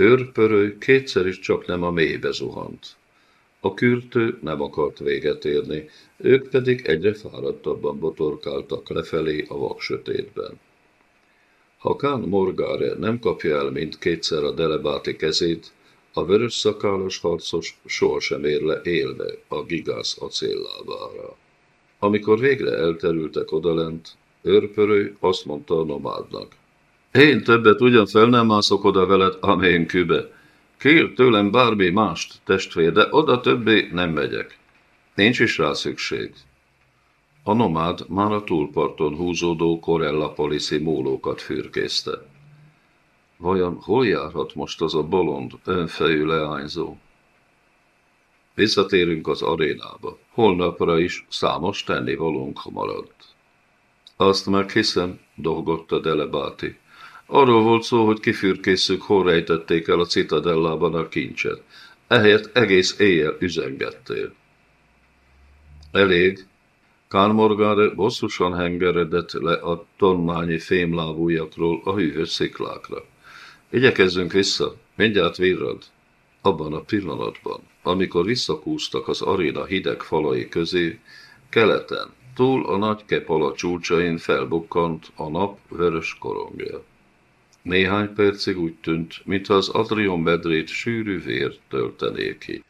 Őrpörő kétszer is csak nem a mélybe zuhant. A kürtő nem akart véget érni, ők pedig egyre fáradtabban botorkáltak lefelé a vaksötétben. Ha Kán Morgáre nem kapja el mindkétszer a delebáti kezét, a vörös szakállas harcos sohasem ér le élve a gigász acéllábára. Amikor végre elterültek odalent, őrpörő azt mondta a nomádnak. Én többet ugyan fel nem mászok oda veled, amén kübe. Kér tőlem bármi mást, testvér, de oda többé nem megyek. Nincs is rá szükség. A nomád már a túlparton húzódó Corella Polici mólókat fürkészte. Vajon hol járhat most az a bolond, önfejű leányzó? Visszatérünk az arénába. Holnapra is számos tennivalónk maradt. Azt meghiszem, dolgott a Delebáti. Arról volt szó, hogy kifürkészük, hol rejtették el a citadellában a kincset. Ehelyett egész éjjel üzengettél. Elég. Kármorgáre bosszusan hengeredett le a tonnányi fémlábújakról a hűvös sziklákra. Igyekezzünk vissza, mindjárt virrad. Abban a pillanatban, amikor visszakúztak az aréna hideg falai közé, keleten, túl a nagy kepala csúcsain felbukkant a nap vörös korongja. Néhány percig úgy tűnt, mintha az Adrion medrét sűrű vér töltené ki.